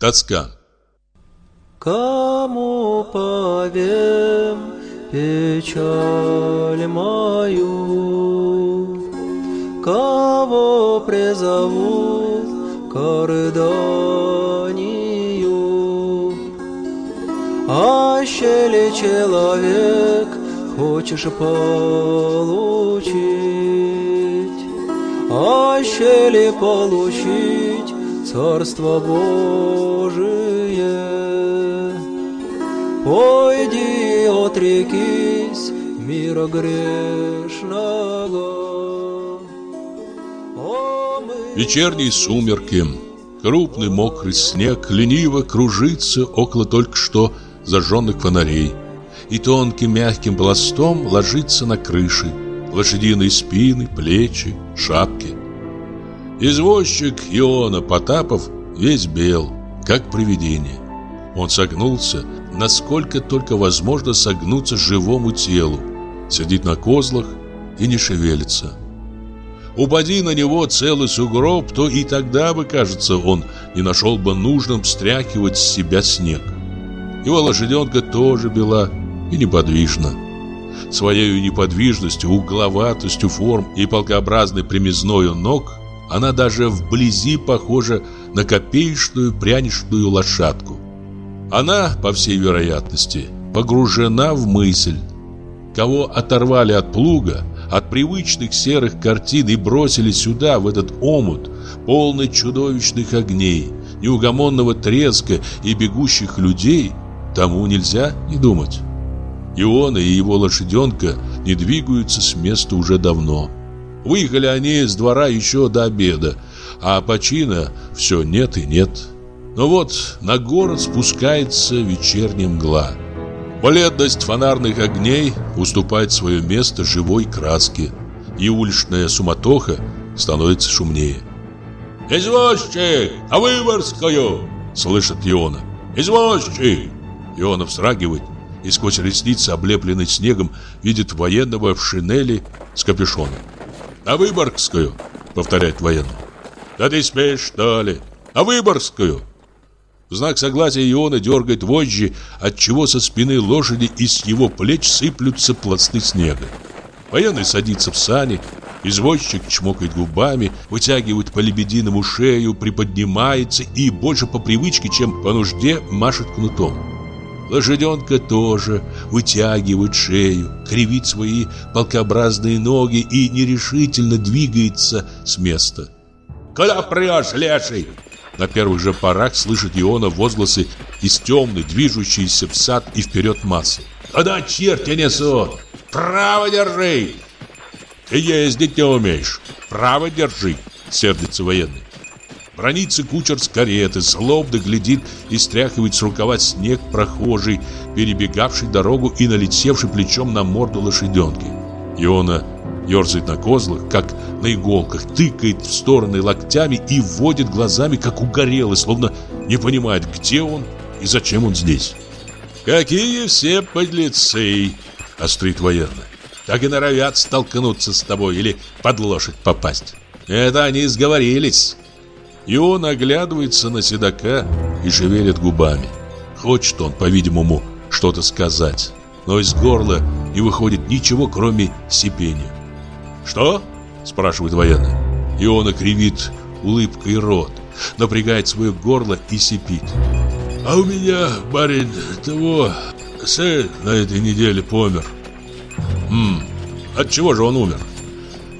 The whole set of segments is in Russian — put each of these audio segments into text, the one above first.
Тоска Кому повем печаль мою, Кого призову к рыданию? Аще ли человек хочешь получить, Аще ли получить Царство Божие? Пойди, отрекись мира грешного. О, мы- Вечерние сумерки, крупный мокрый снег лениво кружится около только что зажженных фонарей и тонким мягким пластом ложится на крыши, лошадиные спины, плечи, шапки. Извозчик Иона Потапов весь бел, как привидение. Он согнулся, насколько только возможно согнуться живому телу, сидит на козлах и не шевелится. Упади на него целый сугроб, то и тогда бы, кажется, он не нашел бы нужным стряхивать с себя снег. Его лошаденка тоже бела и неподвижна. Своей неподвижностью, угловатостью форм и полкообразной примезною ног она даже вблизи похожа на копеечную пряничную лошадку. Она, по всей вероятности, погружена в мысль. Кого оторвали от плуга, от привычных серых картин и бросили сюда, в этот омут, полный чудовищных огней, неугомонного треска и бегущих людей, тому нельзя не думать. И он, и его лошаденка не двигаются с места уже давно. Выехали они с двора еще до обеда, а почина все нет и нет. Но вот на город спускается вечерняя мгла. Бледность фонарных огней уступает свое место живой краске, и уличная суматоха становится шумнее. «Извозчик! На Выборгскую!» — слышит Иона. «Извозчик!» Иона вздрагивает и сквозь ресницы, облепленный снегом, видит военного в шинели с капюшоном. «На Выборгскую!» — повторяет военный. «Да ты спишь, что ли? На Выборгскую!» В знак согласия Иона дергает вожжи, отчего со спины лошади и с его плеч сыплются пласты снега. Военный садится в сани, извозчик чмокает губами, вытягивает по лебединому шею, приподнимается и больше по привычке, чем по нужде, машет кнутом. Лошаденка тоже вытягивает шею, кривит свои полкообразные ноги и нерешительно двигается с места. «Куда прешь, леший?» На первых же порах слышит Иона возгласы из темной, движущейся в сад и вперед массы. «Куда черти несут? Право держи!» «Ты ездить не умеешь. Право держи!» Сердится военный. Бронится кучер с кареты, злобно глядит и стряхивает с рукава снег прохожий, перебегавший дорогу и налетевший плечом на морду лошаденки. Иона ерзает на козлах, как на иголках, тыкает в стороны локтями и вводит глазами, как угорелый, словно не понимает, где он и зачем он здесь. «Какие все подлецы!» — острит военный. «Так и норовят столкнуться с тобой или под лошадь попасть. Это они сговорились». И он оглядывается на седока и шевелит губами. Хочет он, по-видимому, что-то сказать, но из горла не выходит ничего, кроме сипения. «Что?» – спрашивает военный. И он окривит улыбкой рот, напрягает свое горло и сипит. «А у меня, барин, того, сын на этой неделе помер». «Хм, от чего же он умер?»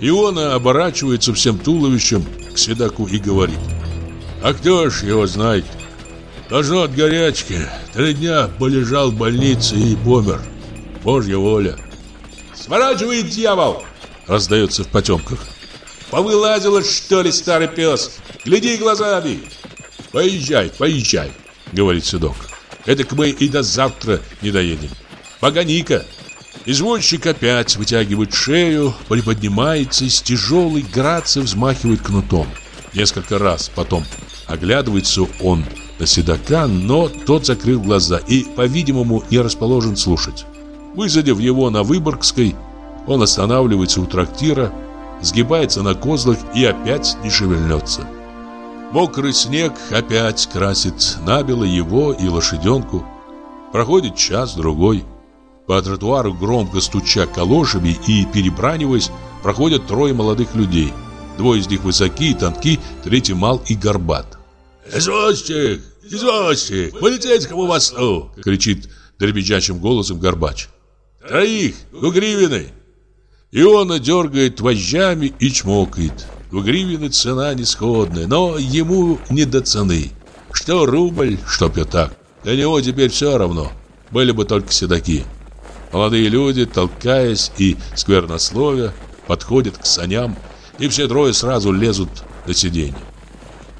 Иона оборачивается всем туловищем к седаку и говорит. «А кто ж его знает? Должно от горячки. Три дня полежал в больнице и помер. Божья воля». «Сворачивай, дьявол!» Раздается в потемках. «Повылазила, что ли, старый пес? Гляди глазами!» «Поезжай, поезжай!» Говорит седок. «Это мы и до завтра не доедем. Погони-ка!» Извозчик опять вытягивает шею, приподнимается и с тяжелой грацией взмахивает кнутом. Несколько раз потом оглядывается он на седока, но тот закрыл глаза и, по-видимому, не расположен слушать. Высадив его на Выборгской, он останавливается у трактира, сгибается на козлах и опять не шевельнется. Мокрый снег опять красит набело его и лошаденку. Проходит час-другой. По тротуару, громко стуча калошами и перебраниваясь, проходят трое молодых людей. Двое из них высоки и тонки, третий мал и горбат. «Извозчик! Извозчик! Полицейскому мосту!» — кричит дребезжащим голосом Горбач. «Троих! Гугривины!» И он дергает вожжами и чмокает. Гугривины цена несходная, но ему не до цены. Что рубль, что пятак. Для него теперь все равно. Были бы только седаки. Молодые люди, толкаясь и сквернословия, подходят к саням, и все трое сразу лезут на сиденье.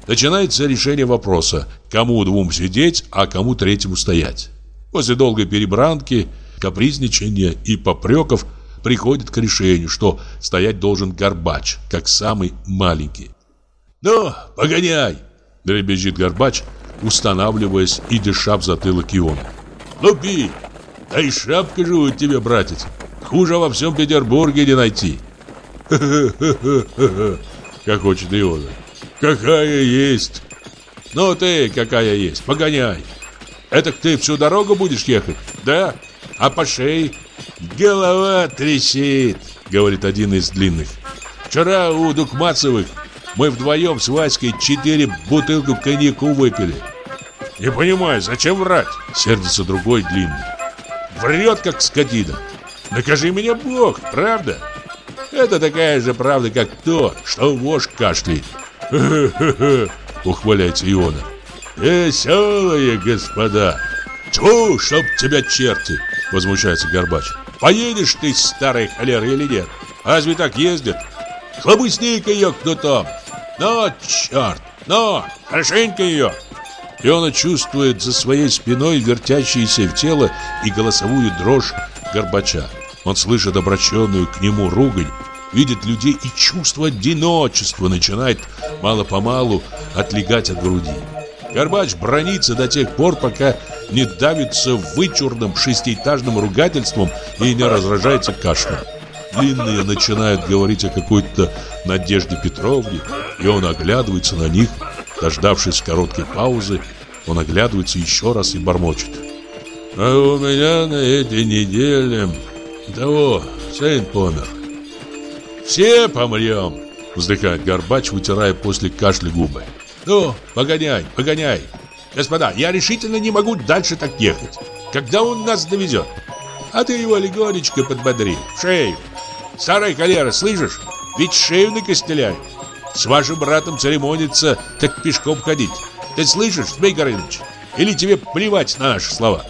Начинается решение вопроса, кому двум сидеть, а кому третьему стоять. После долгой перебранки, капризничания и попреков приходит к решению, что стоять должен Горбач, как самый маленький. «Ну, погоняй!» – дребезжит Горбач, устанавливаясь и дыша в затылок Иона. «Лупи! Да и шапка же у тебя, братец! Хуже во всем Петербурге не найти!» «Ха-ха-ха-ха-ха!» – хочет Иона. «Какая есть!» «Ну ты, какая есть, погоняй!» «Это ты всю дорогу будешь ехать?» «Да? А по шее?» «Голова трещит», — говорит один из длинных. «Вчера у Дукмацевых мы вдвоем с Васькой четыре бутылку коньяку выпили». «Не понимаю, зачем врать?» — сердится другой длинный. «Врет, как скотина. Накажи меня Бог, правда?» «Это такая же правда, как то, что вошь кашляет». «Хе-хе-хе», — ухваляется Иона. «Веселые господа!» «Тьфу, чтоб тебя черти!» — возмущается Горбач. «Поедешь ты, старая холера, или нет? Разве так ездят? Хлобысни-ка ее кнутом! Но, черт! Но! Хорошенько ее!» И он чувствует за своей спиной вертящиеся в тело и голосовую дрожь Горбача. Он слышит обращенную к нему ругань, видит людей и чувство одиночества начинает мало-помалу отлегать от груди. Горбач бронится до тех пор, пока не давится вычурным шестиэтажным ругательством и не раздражается кашлем. Длинные начинают говорить о какой-то Надежде Петровне, и он оглядывается на них, дождавшись короткой паузы, он оглядывается еще раз и бормочет. А у меня на этой неделе того сын помер. Все помрем, вздыхает Горбач, вытирая после кашля губы. Ну, погоняй, погоняй. Господа, я решительно не могу дальше так ехать. Когда он нас довезет? А ты его легонечко подбодри, шею. Старая холера, слышишь? Ведь шею накостеляют. С вашим братом церемониться, так пешком ходить. Ты слышишь, Змей Горыныч? Или тебе плевать на наши слова?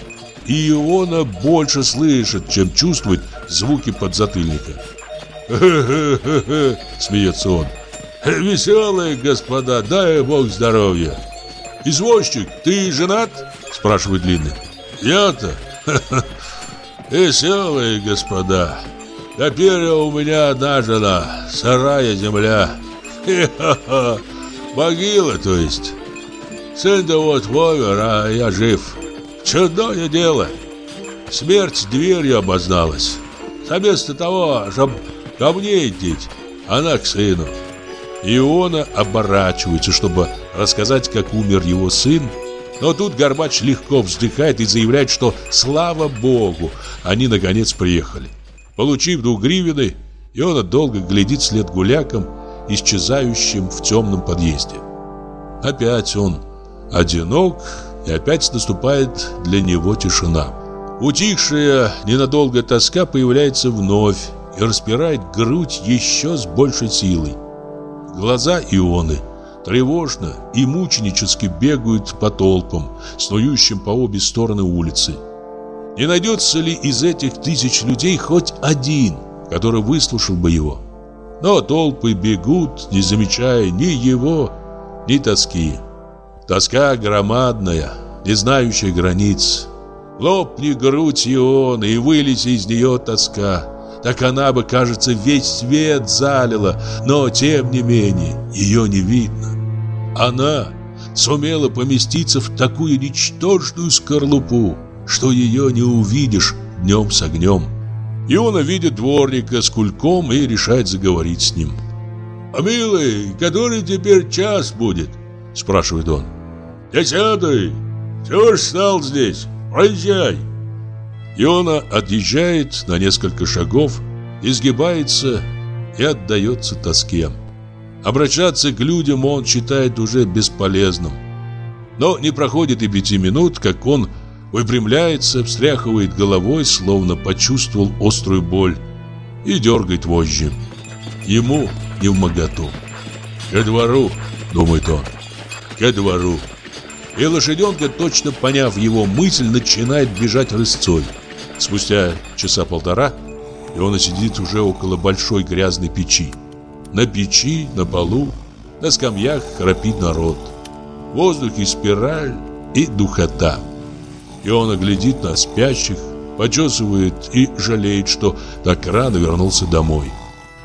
И Иона больше слышит, чем чувствует звуки подзатыльника. «Хе-хе-хе-хе!» — смеется он. «Веселые господа, дай бог здоровья!» «Извозчик, ты женат?» – спрашивает Длинный. «Я-то? Веселые господа. Теперь у меня одна жена, сырая земля. Хе-ха-ха, могила, то есть. Сын-то вот помер, а я жив. Чудное дело. Смерть дверью обозналась. Вместо того, чтобы ко мне идти, она к сыну. Иона оборачивается, чтобы рассказать, как умер его сын. Но тут Горбач легко вздыхает и заявляет, что слава богу, они наконец приехали. Получив двух гривены, Иона долго глядит след гулякам, исчезающим в темном подъезде. Опять он одинок, и опять наступает для него тишина. Утихшая ненадолго тоска появляется вновь и распирает грудь еще с большей силой. Глаза Ионы тревожно и мученически бегают по толпам, снующим по обе стороны улицы. Не найдется ли из этих тысяч людей хоть один, который выслушал бы его? Но толпы бегут, не замечая ни его, ни тоски. Тоска громадная, не знающая границ. Лопни грудь Ионы и вылези из нее тоска так она бы, кажется, весь свет залила, но, тем не менее, ее не видно. Она сумела поместиться в такую ничтожную скорлупу, что ее не увидишь днем с огнем. И он видит дворника с кульком и решает заговорить с ним. «А, милый, который теперь час будет?» Спрашивает он Десятый, чего ж стал здесь? Проезжай Иона отъезжает на несколько шагов Изгибается и отдается тоске Обращаться к людям он считает уже бесполезным Но не проходит и пяти минут, как он выпрямляется, встряхивает головой, словно почувствовал острую боль и дергает вожжи. Ему не в моготу. «Ко двору», — думает он, — «ко двору». И лошаденка, точно поняв его мысль, начинает бежать рысцой. Спустя часа полтора и он сидит уже около большой грязной печи. На печи, на полу, на скамьях храпит народ. В воздухе спираль и духота. И он глядит на спящих, почесывает и жалеет, что так рано вернулся домой.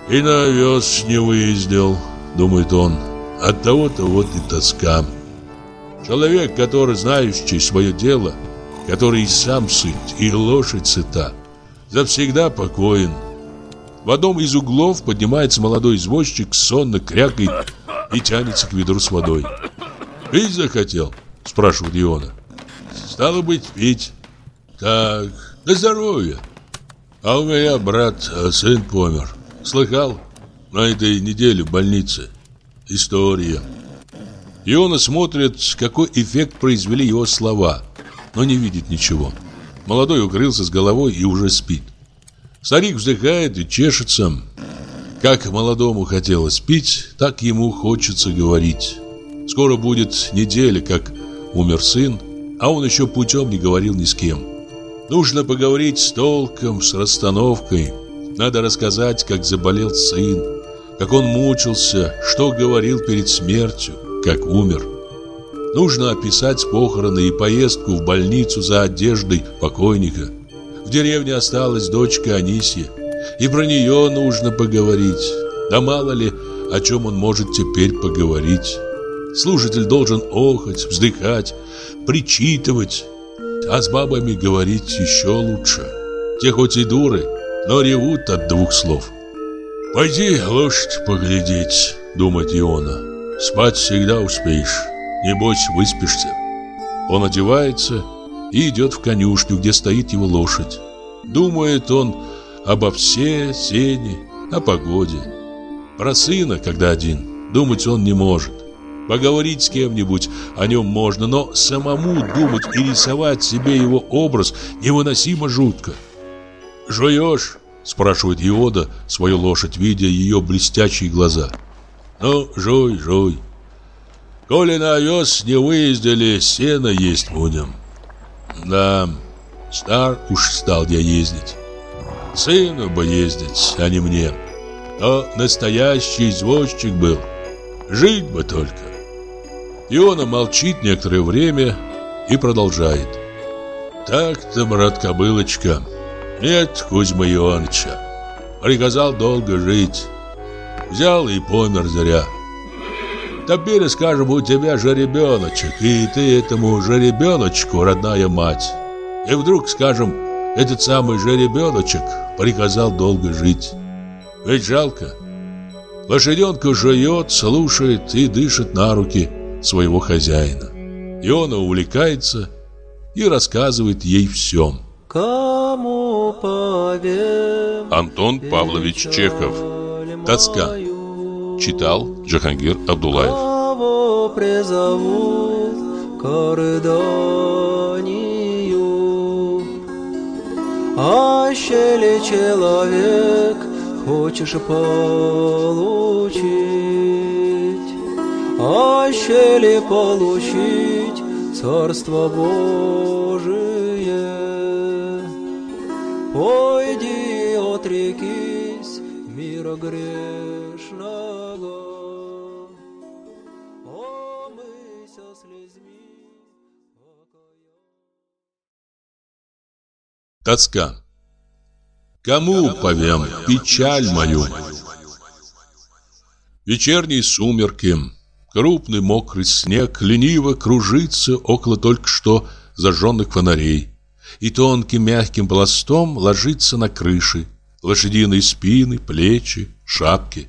«И на овес не выездил», — думает он, — «от того-то вот и тоска». Человек, который знающий свое дело, который и сам сыт, и лошадь сыта, завсегда покоен. В одном из углов поднимается молодой извозчик, сонно крякает и тянется к ведру с водой. «Пить захотел?» – спрашивает Иона. «Стало быть, пить. Так, на здоровье. А у меня брат, а сын помер. Слыхал? На этой неделе в больнице. История». Иона смотрит, какой эффект произвели его слова, но не видит ничего. Молодой укрылся с головой и уже спит. Старик вздыхает и чешется. Как молодому хотелось пить, так ему хочется говорить. Скоро будет неделя, как умер сын, а он еще путем не говорил ни с кем. Нужно поговорить с толком, с расстановкой. Надо рассказать, как заболел сын, как он мучился, что говорил перед смертью, как умер. Нужно описать похороны и поездку в больницу за одеждой покойника. В деревне осталась дочка Анисья, и про нее нужно поговорить. Да мало ли, о чем он может теперь поговорить. Слушатель должен охать, вздыхать, причитывать, а с бабами говорить еще лучше. Те хоть и дуры, но ревут от двух слов. «Пойди лошадь поглядеть», — думает Иона. «Спать всегда успеешь». Небось, выспишься. Он одевается и идет в конюшню, где стоит его лошадь. Думает он обо все, сене, о погоде. Про сына, когда один, думать он не может. Поговорить с кем-нибудь о нем можно, но самому думать и рисовать себе его образ невыносимо жутко. «Жуешь?» – спрашивает Иода свою лошадь, видя ее блестящие глаза. «Ну, жуй, жуй». Коли на овес не выездили, сено есть будем. Да, стар уж стал я ездить. Сыну бы ездить, а не мне. То настоящий извозчик был. Жить бы только. Иона молчит некоторое время и продолжает. Так-то, брат Кобылочка, нет Кузьма Ионыча. Приказал долго жить. Взял и помер зря. Теперь, скажем, у тебя же ребеночек, и ты этому же ребеночку родная мать. И вдруг, скажем, этот самый же ребеночек приказал долго жить. Ведь жалко. Лошаденка жует, слушает и дышит на руки своего хозяина. И он увлекается и рассказывает ей всем. Кому Антон Павлович Чехов Тоска Читал Джахангир Абдулаев Кого призовут к рыданию Аще ли человек хочешь получить? Аще ли получить Царство Божие? Пойди отрекись мира грешного Тоска Кому повем печаль мою? Вечерние сумерки Крупный мокрый снег лениво кружится около только что зажженных фонарей и тонким мягким пластом ложится на крыши, лошадиные спины, плечи, шапки.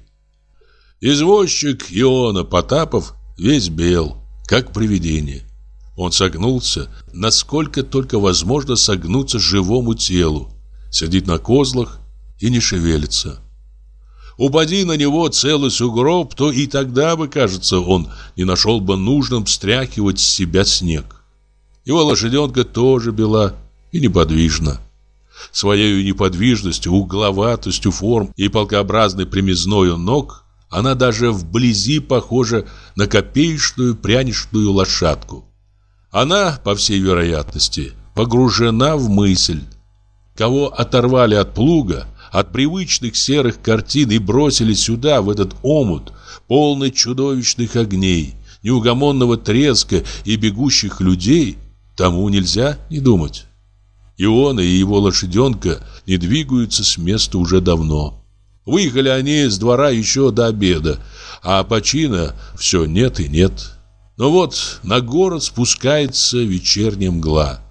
Извозчик Иона Потапов весь бел, как привидение. Он согнулся, насколько только возможно согнуться живому телу, сидит на козлах и не шевелится. Упади на него целый сугроб, то и тогда бы, кажется, он не нашел бы нужным стряхивать с себя снег. Его лошаденка тоже бела и неподвижна. Своей неподвижностью, угловатостью форм и полкообразной примезною ног она даже вблизи похожа на копеечную пряничную лошадку. Она, по всей вероятности, погружена в мысль. Кого оторвали от плуга, от привычных серых картин и бросили сюда, в этот омут, полный чудовищных огней, неугомонного треска и бегущих людей, тому нельзя не думать. Иона и его лошаденка не двигаются с места уже давно. Выехали они с двора еще до обеда, а почина все нет и нет. Но вот на город спускается вечерняя мгла.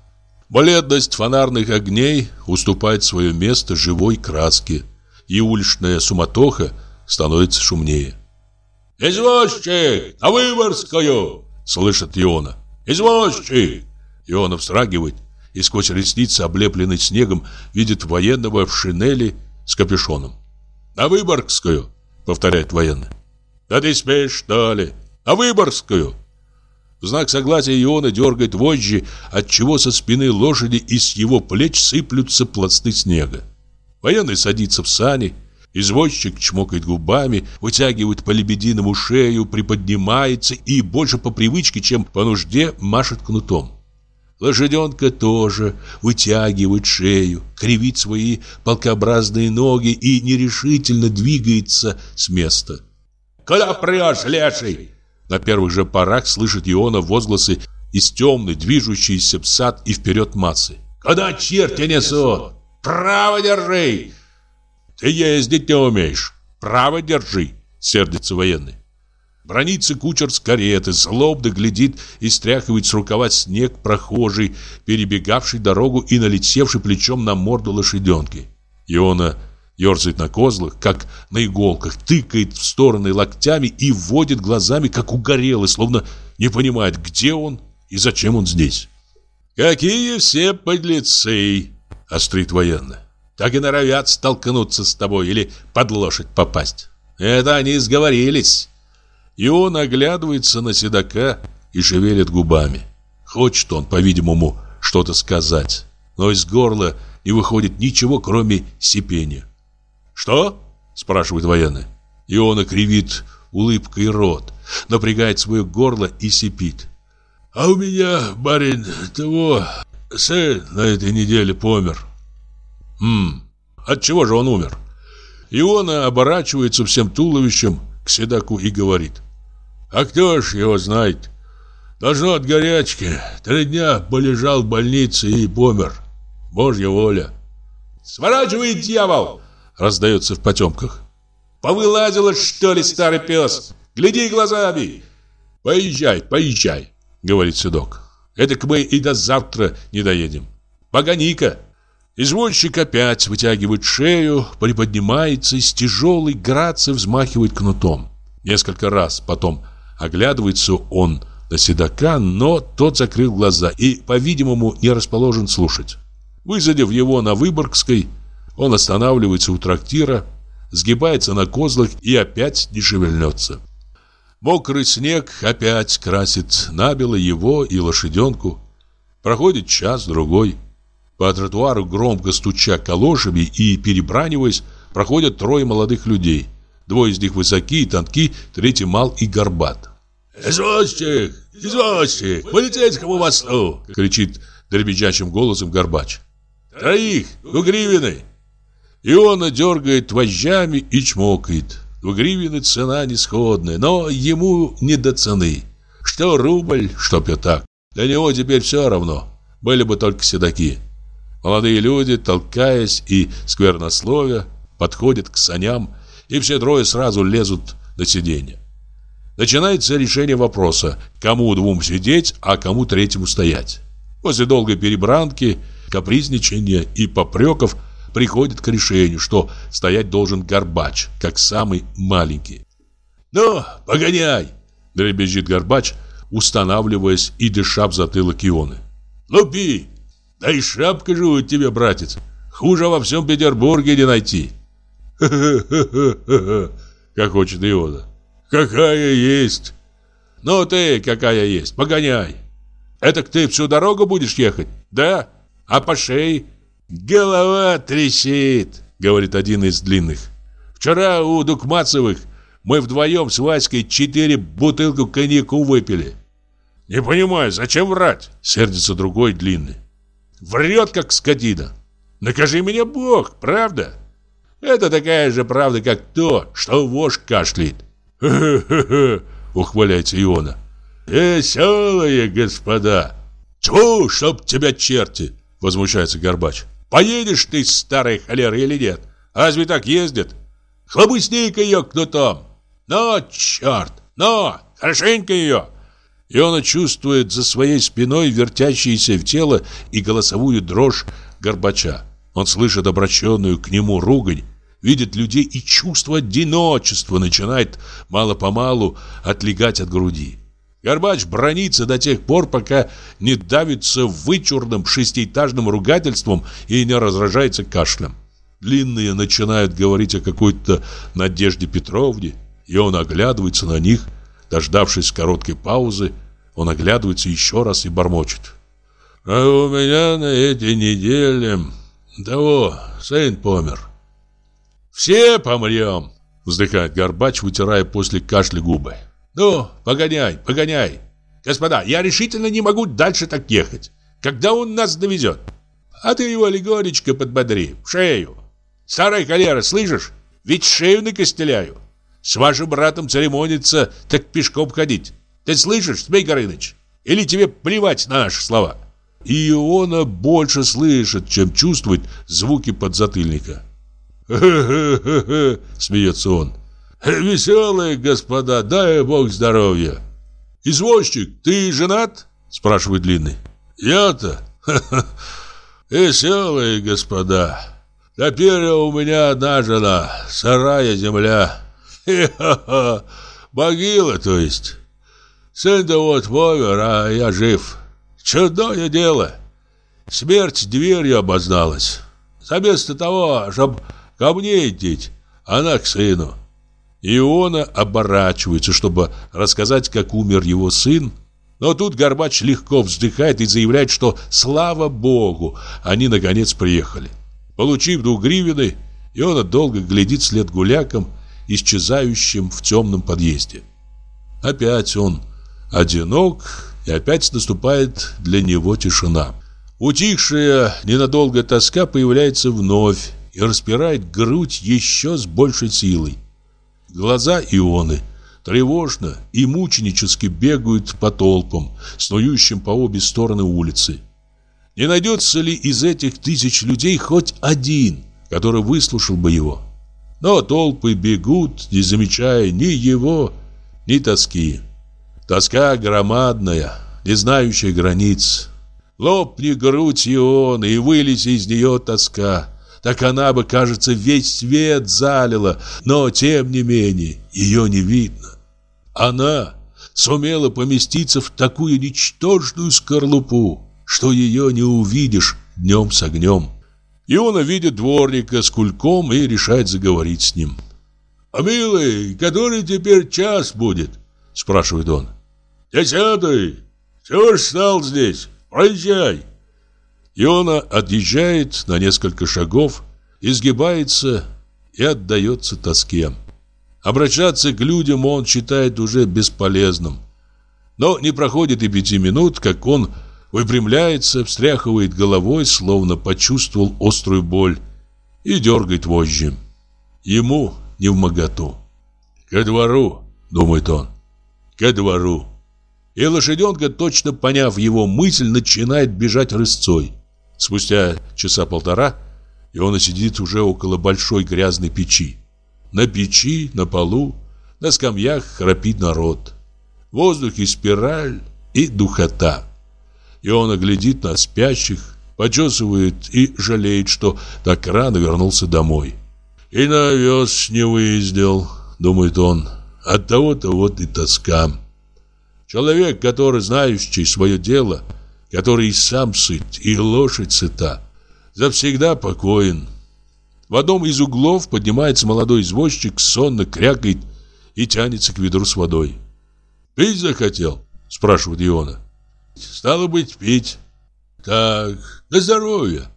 Бледность фонарных огней уступает свое место живой краске, и уличная суматоха становится шумнее. «Извозчик! На Выборгскую!» — слышит Иона. «Извозчик!» Иона встрагивает и сквозь ресницы, облепленный снегом, видит военного в шинели с капюшоном. «На Выборгскую!» — повторяет военный. «Да ты спишь, что ли? На Выборгскую!» Знак согласия Иона дергает вожжи, отчего со спины лошади и с его плеч сыплются пласты снега. Военный садится в сани, извозчик чмокает губами, вытягивает по лебединому шею, приподнимается и больше по привычке, чем по нужде машет кнутом. Лошаденка тоже вытягивает шею, кривит свои полкообразные ноги и нерешительно двигается с места. «Куда прешь, леший?» На первых же порах слышит Иона возгласы из темной, движущейся в сад и вперед массы. «Куда черти несут? Право держи!» «Ты ездить не умеешь. Право держи!» Сердится военный. Бронится кучер с кареты, злобно глядит и стряхивает с рукава снег прохожий, перебегавший дорогу и налетевший плечом на морду лошаденки. Иона ерзает на козлах, как на иголках, тыкает в стороны локтями и вводит глазами, как угорелый, словно не понимает, где он и зачем он здесь. «Какие все подлецы!» — острит военно. «Так и норовят столкнуться с тобой или под лошадь попасть. Это они сговорились». И он оглядывается на седока и шевелит губами. Хочет он, по-видимому, что-то сказать, но из горла не выходит ничего, кроме сипения. «Что?» – спрашивает военный. И он окривит улыбкой рот, напрягает свое горло и сипит. «А у меня, барин, того, сын на этой неделе помер». «Хм, от чего же он умер?» Иона оборачивается всем туловищем к седаку и говорит. «А кто ж его знает? Должно от горячки. Три дня полежал в больнице и помер. Божья воля». «Сворачивай, дьявол!» Раздается в потемках. Повылазила, что ли, старый пес? Гляди глазами. Поезжай, поезжай, говорит седок. Эдак мы и до завтра не доедем. Погони-ка. Извозчик опять вытягивает шею, приподнимается и с тяжелой грацией взмахивает кнутом. Несколько раз потом оглядывается он на седока, но тот закрыл глаза и, по-видимому, не расположен слушать. Высадив его на Выборгской, он останавливается у трактира, сгибается на козлах и опять не шевельнется. Мокрый снег опять красит набело его и лошаденку. Проходит час-другой. По тротуару, громко стуча калошами и перебраниваясь, проходят трое молодых людей. Двое из них высокие и тонки, третий мал и горбат. «Извозчик! Извозчик! Полицейскому мосту!» — кричит дребезжащим голосом горбач. «Троих! У гривины!» Иона дергает вожжами и чмокает. У гривины цена нисходная, но ему не до цены. Что рубль, что пятак. Для него теперь все равно. Были бы только седаки. Молодые люди, толкаясь и сквернословия, подходят к саням, и все трое сразу лезут на сиденье. Начинается решение вопроса, кому двум сидеть, а кому третьему стоять. После долгой перебранки, капризничания и попреков приходит к решению, что стоять должен Горбач, как самый маленький. «Ну, погоняй!» – дребезжит Горбач, устанавливаясь и дыша в затылок Ионы. «Ну пей! Да и шапка же у тебя, братец! Хуже во всем Петербурге не найти!» «Ха-ха-ха-ха-ха!» как хочет Иона. «Какая есть!» «Ну ты какая есть, погоняй!» «Это ты всю дорогу будешь ехать, да? А по шее?» «Голова трещит!» — говорит один из длинных. «Вчера у Дукмацевых мы вдвоем с Васькой четыре бутылку коньяку выпили». «Не понимаю, зачем врать?» — сердится другой длинный. «Врет, как скотина. Накажи меня Бог, правда?» «Это такая же правда, как то, что вошь кашляет». «Хе-хе-хе!» — ухваляется Иона. «Веселые господа!» «Тьфу, чтоб тебя черти!» — возмущается Горбач. Поедешь ты, старая холера, или нет? Разве так ездят? Хлобысни-ка ее кнутом. Но, черт, но, хорошенько ее. И он чувствует за своей спиной вертящееся в тело и голосовую дрожь Горбача. Он слышит обращенную к нему ругань, видит людей и чувство одиночества начинает мало-помалу отлегать от груди. Горбач бронится до тех пор, пока не давится вычурным шестиэтажным ругательством и не разражается кашлем. Длинные начинают говорить о какой-то Надежде Петровне, и он оглядывается на них. Дождавшись короткой паузы, он оглядывается еще раз и бормочет. «А у меня на этой неделе того сын помер». «Все помрем», — вздыхает Горбач, вытирая после кашля губы. «Ну, погоняй, погоняй! Господа, я решительно не могу дальше так ехать. Когда он нас довезет? А ты его легонечко подбодри, в шею. Старая холера, слышишь? Ведь шею накостеляю. С вашим братом церемониться, так пешком ходить. Ты слышишь, Змей Горыныч? Или тебе плевать на наши слова?» И Иона больше слышит, чем чувствует звуки подзатыльника. «Хе-хе-хе-хе!» — смеется он. Веселые господа, дай бог здоровья. Извозчик, ты женат? Спрашивает Длинный. Я-то? Веселые господа. Теперь у меня одна жена, сарая земля. Хе-ха-ха. Могила, то есть. Сын-то вот помер, а я жив. Чудное дело. Смерть дверью обозналась. Заместо того, чтобы ко мне идти, она к сыну. Иона оборачивается, чтобы рассказать, как умер его сын. Но тут Горбач легко вздыхает и заявляет, что, слава богу, они наконец приехали. Получив двух гривены, Иона долго глядит след гулякам, исчезающим в темном подъезде. Опять он одинок, и опять наступает для него тишина. Утихшая ненадолго тоска появляется вновь и распирает грудь еще с большей силой. Глаза Ионы тревожно и мученически бегают по толпам, снующим по обе стороны улицы. Не найдется ли из этих тысяч людей хоть один, который выслушал бы его? Но толпы бегут, не замечая ни его, ни тоски. Тоска громадная, не знающая границ. Лопни грудь Ионы и вылези из нее тоска так она бы, кажется, весь свет залила, но, тем не менее, ее не видно. Она сумела поместиться в такую ничтожную скорлупу, что ее не увидишь днем с огнем. И он видит дворника с кульком и решает заговорить с ним. «А, милый, который теперь час будет?» – спрашивает он. «Десятый! Чего ж стал здесь? Проезжай!» Иона отъезжает на несколько шагов, изгибается и отдается тоске. Обращаться к людям он считает уже бесполезным. Но не проходит и пяти минут, как он выпрямляется, встряхивает головой, словно почувствовал острую боль, и дергает вожжи. Ему не в моготу. «Ко двору», — думает он, — «ко двору». И лошаденка, точно поняв его мысль, начинает бежать рысцой. Спустя часа полтора и он сидит уже около большой грязной печи. На печи, на полу, на скамьях храпит народ. В воздухе спираль и духота. И он глядит на спящих, почесывает и жалеет, что так рано вернулся домой. «И на овес не выездил», — думает он. «От того-то вот и тоска». Человек, который знающий свое дело, который и сам сыт, и лошадь сыта, завсегда покоен. В одном из углов поднимается молодой извозчик, сонно крякает и тянется к ведру с водой. «Пить захотел?» – спрашивает Иона. «Стало быть, пить». «Так, на здоровье.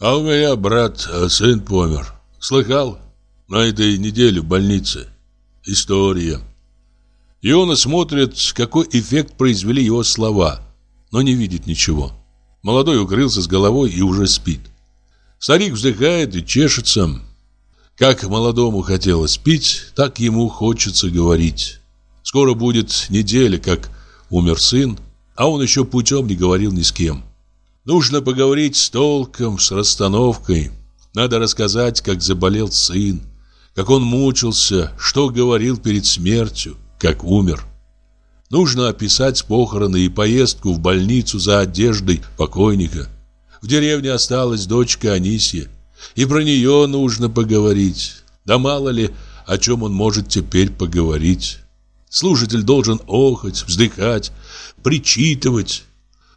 А у меня брат, э, сын помер. Слыхал? На этой неделе в больнице. История». Иона смотрит, какой эффект произвели его слова, но не видит ничего. Молодой укрылся с головой и уже спит. Старик вздыхает и чешется. Как молодому хотелось пить, так ему хочется говорить. Скоро будет неделя, как умер сын, а он еще путем не говорил ни с кем. Нужно поговорить с толком, с расстановкой. Надо рассказать, как заболел сын, как он мучился, что говорил перед смертью, как умер. Нужно описать похороны и поездку в больницу за одеждой покойника. В деревне осталась дочка Анисия, и про нее нужно поговорить. Да мало ли, о чем он может теперь поговорить. Слушатель должен охать, вздыхать, причитывать.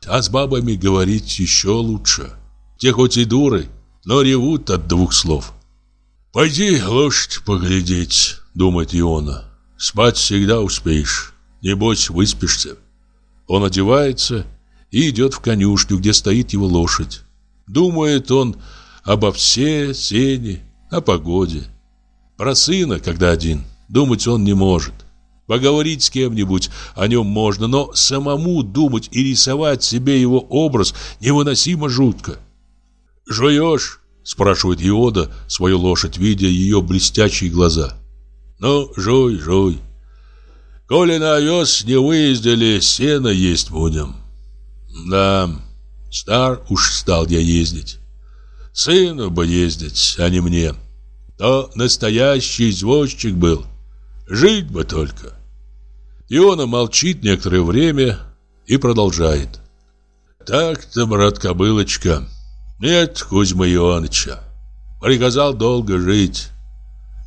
А с бабами говорить еще лучше. Те хоть и дуры, но ревут от двух слов. «Пойди лошадь поглядеть», — думает Иона. «Спать всегда успеешь, небось выспишься». Он одевается и идет в конюшню, где стоит его лошадь. Думает он обо все, сене, о погоде. Про сына, когда один, думать он не может. Поговорить с кем-нибудь о нем можно, но самому думать и рисовать себе его образ невыносимо жутко. «Жуешь?» – спрашивает Иода свою лошадь, видя ее блестящие глаза. «Ну, жуй, жуй. Коли на овес не выездили, сено есть будем. Да, стар уж стал я ездить. Сыну бы ездить, а не мне. То настоящий извозчик был. Жить бы только. Иона молчит некоторое время и продолжает. Так-то, брат Кобылочка, нет Кузьма Ионыча. Приказал долго жить.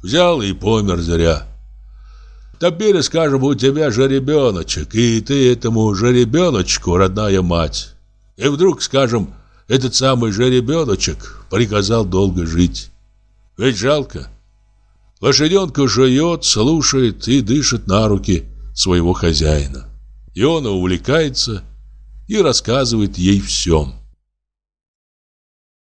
Взял и помер зря. Теперь, скажем, у тебя жеребеночек, и ты этому жеребеночку родная мать. И вдруг, скажем, этот самый жеребеночек приказал долго жить. Ведь жалко. Лошаденка жует, слушает и дышит на руки своего хозяина. И он увлекается и рассказывает ей всем.